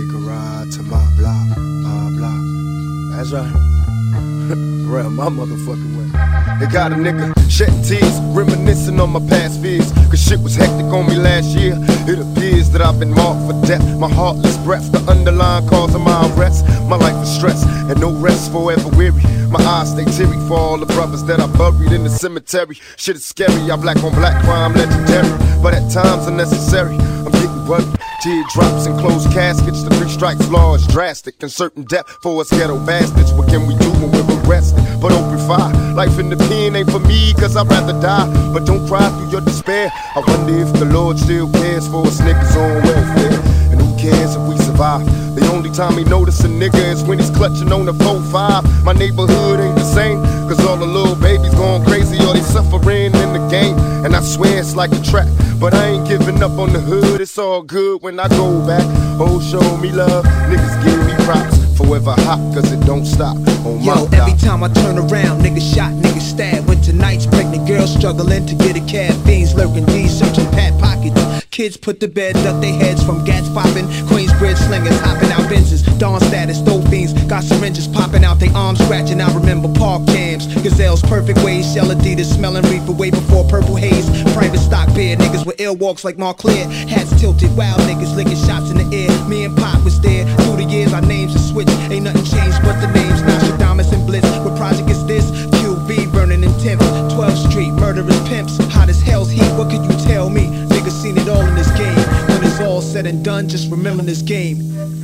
take a ride to my block, my block. That's right. around my motherfucking way. They got a nigga shedding tears, reminiscing on my past fears. Cause shit was hectic on me last year. It appears that I've been marked for death. My heartless breath, the underlying cause of my unrest. My life is stress, and no rest forever weary. My eyes stay teary for all the brothers that I buried in the cemetery. Shit is scary, I black on black crime legendary. But at times unnecessary, I'm getting worried. Teardrops and closed caskets. The three strikes law is drastic and certain death for us ghetto bastards. What can we do when we're arrested? But open fire. Life in the pen ain't for me, cause I'd rather die. But don't cry through your despair. I wonder if the Lord still cares for us niggas on welfare. Cares if we survive? The only time he notice a nigga is when he's clutching on the 4-5. My neighborhood ain't the same, cause all the little babies going crazy or they suffering in the game. And I swear it's like a trap. But I ain't giving up on the hood, it's all good when I go back. Oh, show me love, niggas give me props. Forever hot, cause it don't stop on my Yo, every time I turn around, niggas shot, niggas struggling to get a cab. Fiends lurking, D's searching pat pockets. Kids put to bed, duck their heads from gats popping. Queensbridge slingers hopping out benches. Dawn status, dope fiends, got syringes popping out their arms scratching. I remember park cams, gazelles, perfect ways, shell Adidas, smelling reefer way before purple haze. Private stock beer, niggas with ill walks like Clear. Hats tilted, wild niggas licking shots in the air. Me and Pop was there. Through the years, our names are switched. Ain't nothing changed 10th. 12th Street, murderous pimps. Hot as hell's heat, what could you tell me? Niggas seen it all in this game. When it's all said and done, just remember this game.